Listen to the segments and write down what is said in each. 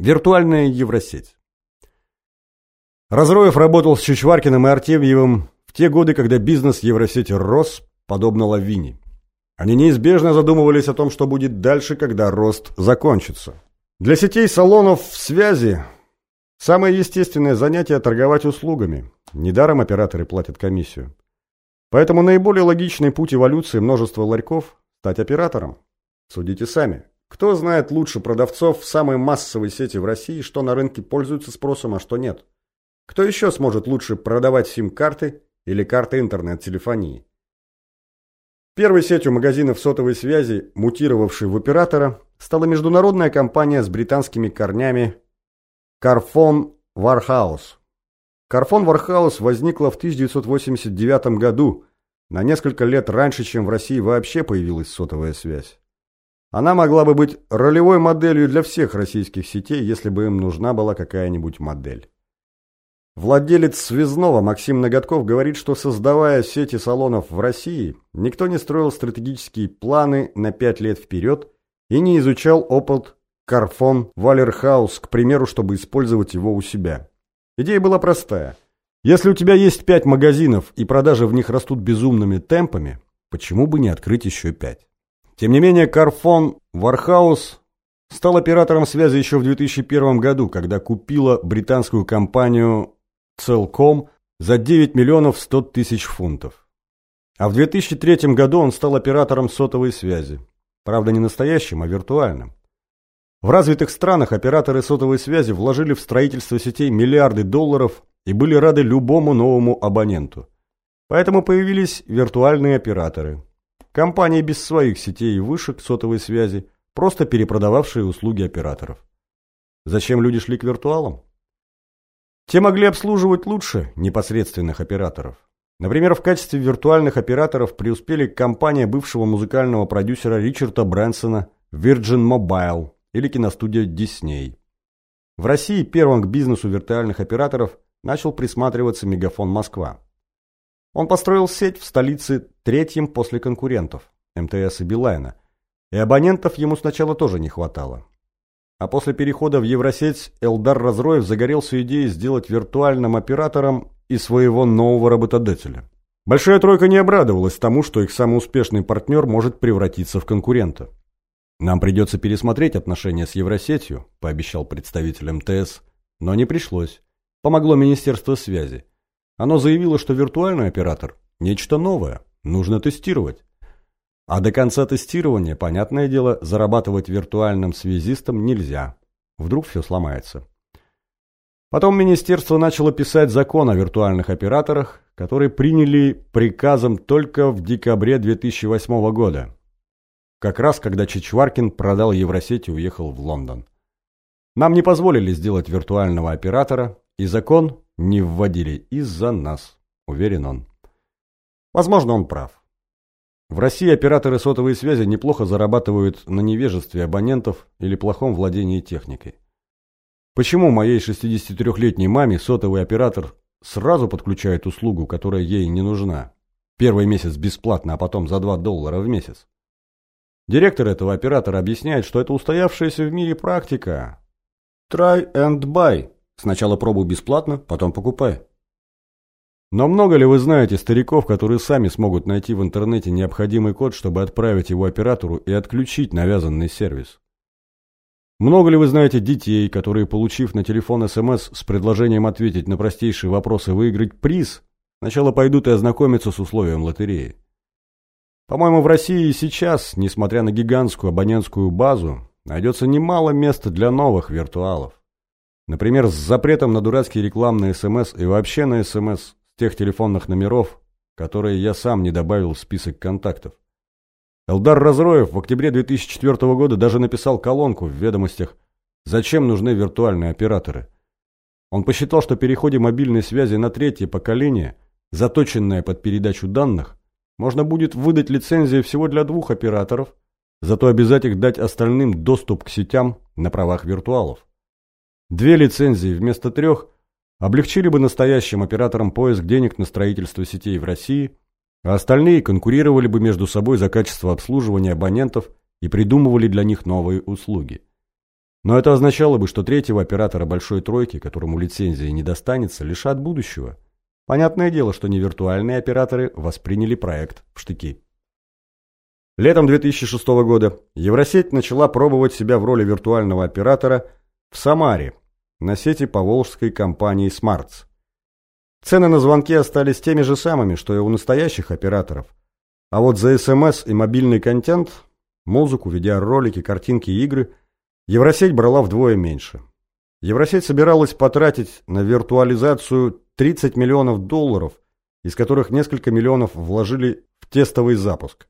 Виртуальная Евросеть. Разроев работал с Чичваркиным и Артемьевым в те годы, когда бизнес Евросети рос, подобно лавине. Они неизбежно задумывались о том, что будет дальше, когда рост закончится. Для сетей салонов связи самое естественное занятие – торговать услугами. Недаром операторы платят комиссию. Поэтому наиболее логичный путь эволюции множества ларьков – стать оператором. Судите сами. Кто знает лучше продавцов в самой массовой сети в России, что на рынке пользуется спросом, а что нет? Кто еще сможет лучше продавать сим-карты или карты интернет-телефонии? Первой сетью магазинов сотовой связи, мутировавшей в оператора, стала международная компания с британскими корнями Carphone Warehouse. Carphone Warehouse возникла в 1989 году, на несколько лет раньше, чем в России вообще появилась сотовая связь. Она могла бы быть ролевой моделью для всех российских сетей, если бы им нужна была какая-нибудь модель. Владелец связного Максим Ноготков говорит, что создавая сети салонов в России, никто не строил стратегические планы на пять лет вперед и не изучал опыт Карфон Валерхаус, к примеру, чтобы использовать его у себя. Идея была простая. Если у тебя есть пять магазинов и продажи в них растут безумными темпами, почему бы не открыть еще пять? Тем не менее, Carphone Warehouse стал оператором связи еще в 2001 году, когда купила британскую компанию Cellcom за 9 миллионов 100 тысяч фунтов. А в 2003 году он стал оператором сотовой связи. Правда, не настоящим, а виртуальным. В развитых странах операторы сотовой связи вложили в строительство сетей миллиарды долларов и были рады любому новому абоненту. Поэтому появились виртуальные операторы. Компании без своих сетей и вышек сотовой связи, просто перепродававшие услуги операторов. Зачем люди шли к виртуалам? Те могли обслуживать лучше непосредственных операторов. Например, в качестве виртуальных операторов преуспели компания бывшего музыкального продюсера Ричарда Брэнсона Virgin Mobile или киностудия Disney. В России первым к бизнесу виртуальных операторов начал присматриваться Мегафон Москва. Он построил сеть в столице третьим после конкурентов, МТС и Билайна, и абонентов ему сначала тоже не хватало. А после перехода в Евросеть Элдар Разроев загорелся идеей сделать виртуальным оператором и своего нового работодателя. Большая тройка не обрадовалась тому, что их самый успешный партнер может превратиться в конкурента. «Нам придется пересмотреть отношения с Евросетью», – пообещал представитель МТС, но не пришлось. Помогло Министерство связи. Оно заявило, что виртуальный оператор – нечто новое, нужно тестировать. А до конца тестирования, понятное дело, зарабатывать виртуальным связистом нельзя. Вдруг все сломается. Потом министерство начало писать закон о виртуальных операторах, который приняли приказом только в декабре 2008 года. Как раз когда Чичваркин продал Евросеть и уехал в Лондон. Нам не позволили сделать виртуального оператора, и закон не вводили из-за нас, уверен он. Возможно, он прав. В России операторы сотовой связи неплохо зарабатывают на невежестве абонентов или плохом владении техникой. Почему моей 63-летней маме сотовый оператор сразу подключает услугу, которая ей не нужна? Первый месяц бесплатно, а потом за 2 доллара в месяц. Директор этого оператора объясняет, что это устоявшаяся в мире практика. Try and buy. Сначала пробуй бесплатно, потом покупай. Но много ли вы знаете стариков, которые сами смогут найти в интернете необходимый код, чтобы отправить его оператору и отключить навязанный сервис? Много ли вы знаете детей, которые, получив на телефон СМС с предложением ответить на простейшие вопросы и выиграть приз, сначала пойдут и ознакомятся с условием лотереи? По-моему, в России и сейчас, несмотря на гигантскую абонентскую базу, найдется немало места для новых виртуалов. Например, с запретом на дурацкие рекламные СМС и вообще на СМС с тех телефонных номеров, которые я сам не добавил в список контактов. Элдар Разроев в октябре 2004 года даже написал колонку в ведомостях «Зачем нужны виртуальные операторы?». Он посчитал, что переходе мобильной связи на третье поколение, заточенное под передачу данных, можно будет выдать лицензии всего для двух операторов, зато обязать их дать остальным доступ к сетям на правах виртуалов. Две лицензии вместо трех облегчили бы настоящим операторам поиск денег на строительство сетей в России, а остальные конкурировали бы между собой за качество обслуживания абонентов и придумывали для них новые услуги. Но это означало бы, что третьего оператора «Большой тройки», которому лицензия не достанется, лишат будущего. Понятное дело, что невиртуальные операторы восприняли проект в штыки. Летом 2006 года Евросеть начала пробовать себя в роли виртуального оператора в Самаре на сети поволжской компании «Смартс». Цены на звонки остались теми же самыми, что и у настоящих операторов. А вот за СМС и мобильный контент, музыку, видеоролики, картинки и игры Евросеть брала вдвое меньше. Евросеть собиралась потратить на виртуализацию 30 миллионов долларов, из которых несколько миллионов вложили в тестовый запуск.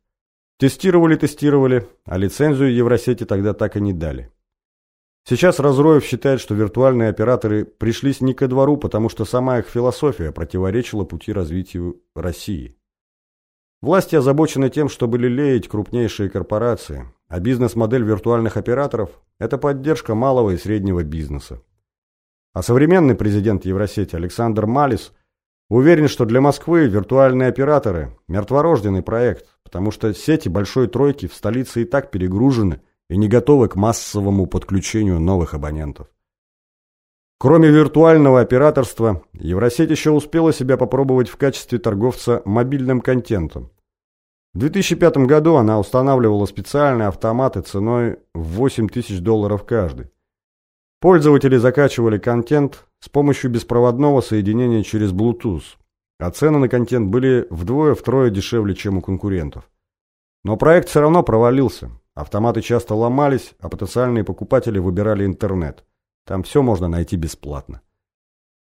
Тестировали-тестировали, а лицензию Евросети тогда так и не дали. Сейчас Разроев считает, что виртуальные операторы пришлись не ко двору, потому что сама их философия противоречила пути развития России. Власти озабочены тем, чтобы лелеять крупнейшие корпорации, а бизнес-модель виртуальных операторов – это поддержка малого и среднего бизнеса. А современный президент Евросети Александр Малис уверен, что для Москвы виртуальные операторы – мертворожденный проект, потому что сети большой тройки в столице и так перегружены и не готовы к массовому подключению новых абонентов. Кроме виртуального операторства, Евросеть еще успела себя попробовать в качестве торговца мобильным контентом. В 2005 году она устанавливала специальные автоматы ценой в 8 тысяч долларов каждый. Пользователи закачивали контент с помощью беспроводного соединения через Bluetooth, а цены на контент были вдвое-втрое дешевле, чем у конкурентов. Но проект все равно провалился. Автоматы часто ломались, а потенциальные покупатели выбирали интернет. Там все можно найти бесплатно.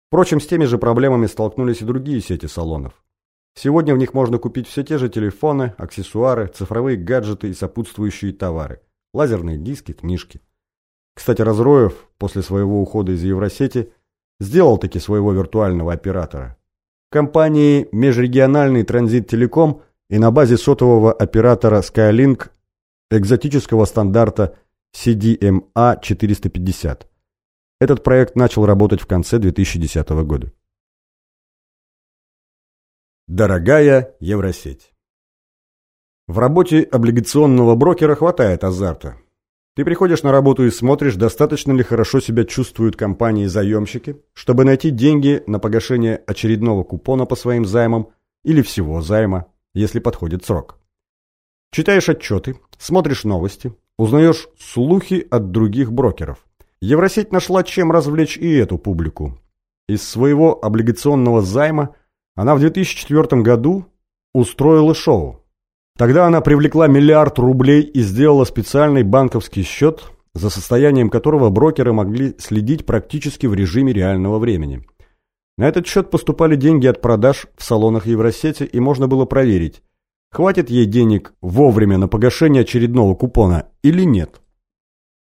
Впрочем, с теми же проблемами столкнулись и другие сети салонов. Сегодня в них можно купить все те же телефоны, аксессуары, цифровые гаджеты и сопутствующие товары. Лазерные диски, книжки. Кстати, Разроев после своего ухода из Евросети сделал таки своего виртуального оператора. Компании «Межрегиональный транзит Телеком» и на базе сотового оператора Skylink экзотического стандарта CDMA-450. Этот проект начал работать в конце 2010 года. Дорогая Евросеть В работе облигационного брокера хватает азарта. Ты приходишь на работу и смотришь, достаточно ли хорошо себя чувствуют компании-заемщики, чтобы найти деньги на погашение очередного купона по своим займам или всего займа, если подходит срок. Читаешь отчеты, смотришь новости, узнаешь слухи от других брокеров. Евросеть нашла чем развлечь и эту публику. Из своего облигационного займа она в 2004 году устроила шоу. Тогда она привлекла миллиард рублей и сделала специальный банковский счет, за состоянием которого брокеры могли следить практически в режиме реального времени. На этот счет поступали деньги от продаж в салонах Евросети, и можно было проверить, хватит ей денег вовремя на погашение очередного купона или нет.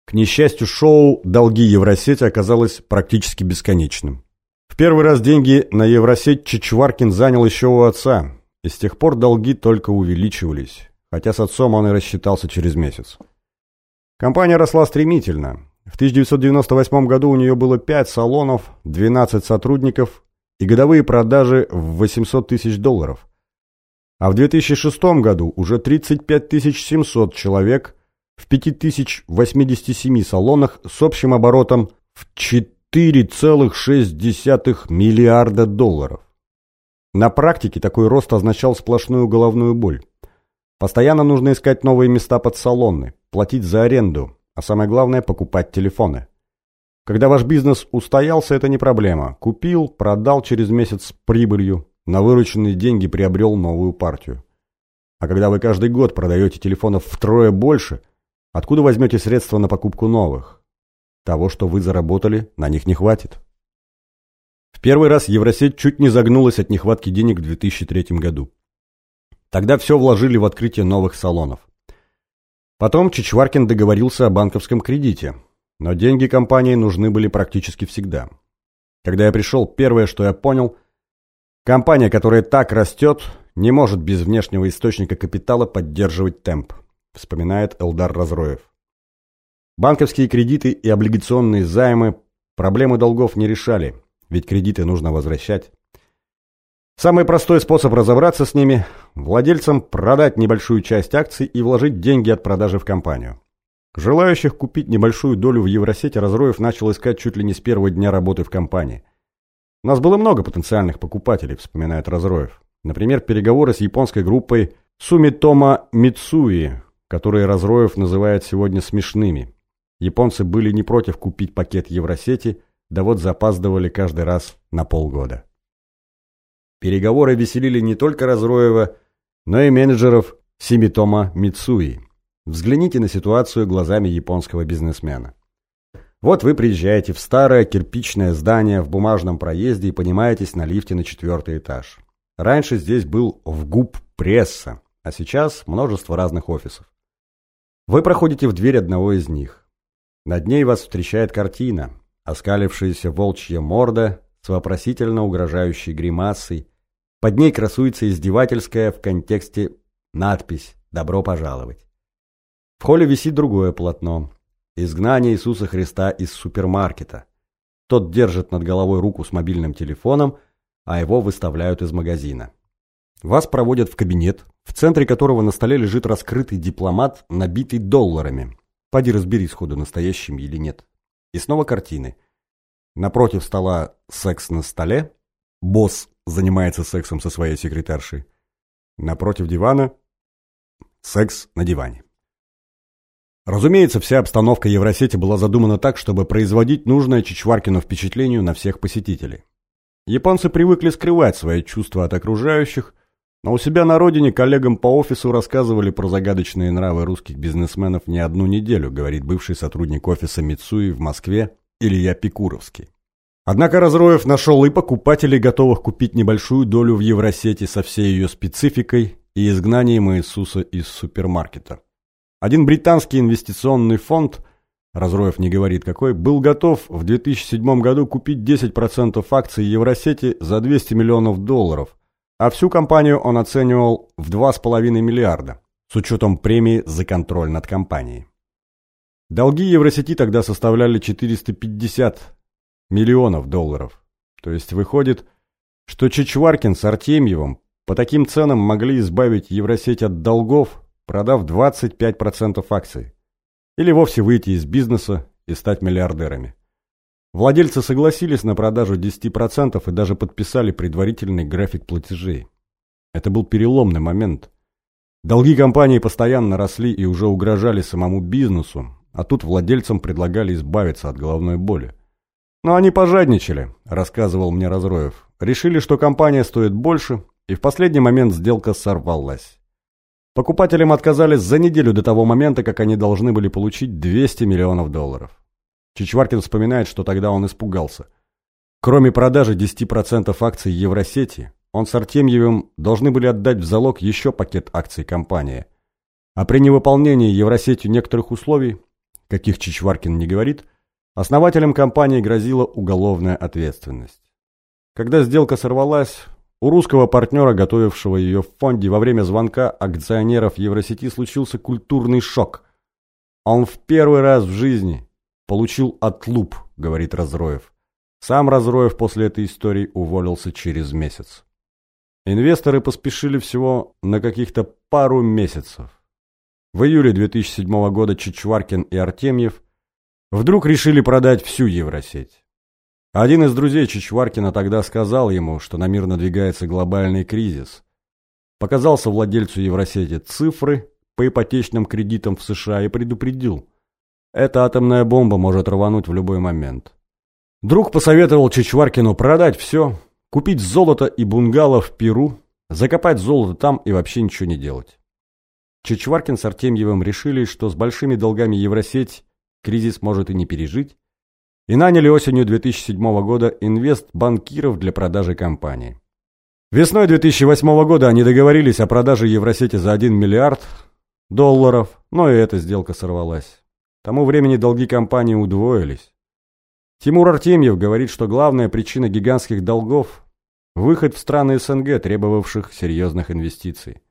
К несчастью, шоу «Долги Евросети» оказалось практически бесконечным. В первый раз деньги на Евросеть Чичваркин занял еще у отца, и с тех пор долги только увеличивались, хотя с отцом он и рассчитался через месяц. Компания росла стремительно. В 1998 году у нее было 5 салонов, 12 сотрудников и годовые продажи в 800 тысяч долларов. А в 2006 году уже 35 700 человек в 5087 салонах с общим оборотом в 4,6 миллиарда долларов. На практике такой рост означал сплошную головную боль. Постоянно нужно искать новые места под салоны, платить за аренду, а самое главное – покупать телефоны. Когда ваш бизнес устоялся, это не проблема. Купил, продал через месяц с прибылью, на вырученные деньги приобрел новую партию. А когда вы каждый год продаете телефонов втрое больше, откуда возьмете средства на покупку новых? Того, что вы заработали, на них не хватит. В первый раз Евросеть чуть не загнулась от нехватки денег в 2003 году. Тогда все вложили в открытие новых салонов. Потом Чичваркин договорился о банковском кредите, но деньги компании нужны были практически всегда. Когда я пришел, первое, что я понял, компания, которая так растет, не может без внешнего источника капитала поддерживать темп, вспоминает Элдар Разроев. Банковские кредиты и облигационные займы проблемы долгов не решали, ведь кредиты нужно возвращать. Самый простой способ разобраться с ними – владельцам продать небольшую часть акций и вложить деньги от продажи в компанию. Желающих купить небольшую долю в Евросети Разроев начал искать чуть ли не с первого дня работы в компании. У нас было много потенциальных покупателей, вспоминает Разроев. Например, переговоры с японской группой Сумитома Мицуи, которые Разроев называет сегодня смешными. Японцы были не против купить пакет Евросети, да вот запаздывали каждый раз на полгода. Переговоры веселили не только Разроева, но и менеджеров Симитома Мицуи. Взгляните на ситуацию глазами японского бизнесмена. Вот вы приезжаете в старое кирпичное здание в бумажном проезде и поднимаетесь на лифте на четвертый этаж. Раньше здесь был ВГУП пресса, а сейчас множество разных офисов. Вы проходите в дверь одного из них. Над ней вас встречает картина, оскалившаяся волчья морда с вопросительно угрожающей гримасой. Под ней красуется издевательская в контексте надпись «Добро пожаловать». В холле висит другое полотно. Изгнание Иисуса Христа из супермаркета. Тот держит над головой руку с мобильным телефоном, а его выставляют из магазина. Вас проводят в кабинет, в центре которого на столе лежит раскрытый дипломат, набитый долларами. Поди разбери сходу, настоящим или нет. И снова картины. Напротив стола секс на столе. Босс занимается сексом со своей секретаршей. Напротив дивана секс на диване. Разумеется, вся обстановка Евросети была задумана так, чтобы производить нужное Чичваркину впечатление на всех посетителей. Японцы привыкли скрывать свои чувства от окружающих, но у себя на родине коллегам по офису рассказывали про загадочные нравы русских бизнесменов не одну неделю, говорит бывший сотрудник офиса Мицуи в Москве Илья Пикуровский. Однако Разроев нашел и покупателей, готовых купить небольшую долю в Евросети со всей ее спецификой и изгнанием Иисуса из супермаркета. Один британский инвестиционный фонд, Разроев не говорит какой, был готов в 2007 году купить 10% акций Евросети за 200 миллионов долларов, а всю компанию он оценивал в 2,5 миллиарда, с учетом премии за контроль над компанией. Долги Евросети тогда составляли 450 миллионов долларов. То есть выходит, что Чичваркин с Артемьевым по таким ценам могли избавить Евросеть от долгов, продав 25% акций. Или вовсе выйти из бизнеса и стать миллиардерами. Владельцы согласились на продажу 10% и даже подписали предварительный график платежей. Это был переломный момент. Долги компании постоянно росли и уже угрожали самому бизнесу, а тут владельцам предлагали избавиться от головной боли. Но они пожадничали, рассказывал мне Разроев. Решили, что компания стоит больше, и в последний момент сделка сорвалась. Покупателям отказались за неделю до того момента, как они должны были получить 200 миллионов долларов. Чичваркин вспоминает, что тогда он испугался. Кроме продажи 10% акций Евросети, он с Артемьевым должны были отдать в залог еще пакет акций компании. А при невыполнении Евросетью некоторых условий, каких Чичваркин не говорит, основателям компании грозила уголовная ответственность. Когда сделка сорвалась, у русского партнера, готовившего ее в фонде, во время звонка акционеров Евросети случился культурный шок. Он в первый раз в жизни получил отлуп, говорит Разроев. Сам Разроев после этой истории уволился через месяц. Инвесторы поспешили всего на каких-то пару месяцев. В июле 2007 года Чичваркин и Артемьев вдруг решили продать всю Евросеть. Один из друзей Чичваркина тогда сказал ему, что на мир надвигается глобальный кризис. Показался владельцу Евросети цифры по ипотечным кредитам в США и предупредил. Эта атомная бомба может рвануть в любой момент. Друг посоветовал Чичваркину продать все, купить золото и бунгало в Перу, закопать золото там и вообще ничего не делать. Чичваркин с Артемьевым решили, что с большими долгами Евросеть кризис может и не пережить, и наняли осенью 2007 года инвест-банкиров для продажи компании. Весной 2008 года они договорились о продаже Евросети за 1 миллиард долларов, но и эта сделка сорвалась. К тому времени долги компании удвоились. Тимур Артемьев говорит, что главная причина гигантских долгов – выход в страны СНГ, требовавших серьезных инвестиций.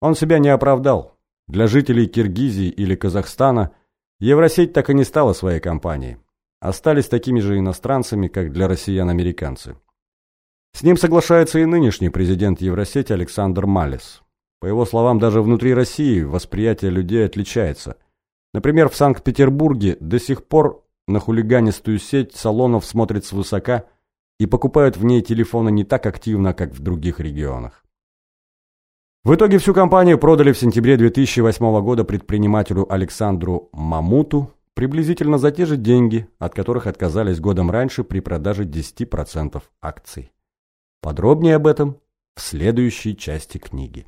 Он себя не оправдал. Для жителей Киргизии или Казахстана Евросеть так и не стала своей компанией остались такими же иностранцами, как для россиян американцы. С ним соглашается и нынешний президент Евросети Александр Малес. По его словам, даже внутри России восприятие людей отличается. Например, в Санкт-Петербурге до сих пор на хулиганистую сеть салонов смотрят свысока и покупают в ней телефоны не так активно, как в других регионах. В итоге всю компанию продали в сентябре 2008 года предпринимателю Александру Мамуту приблизительно за те же деньги, от которых отказались годом раньше при продаже 10% акций. Подробнее об этом в следующей части книги.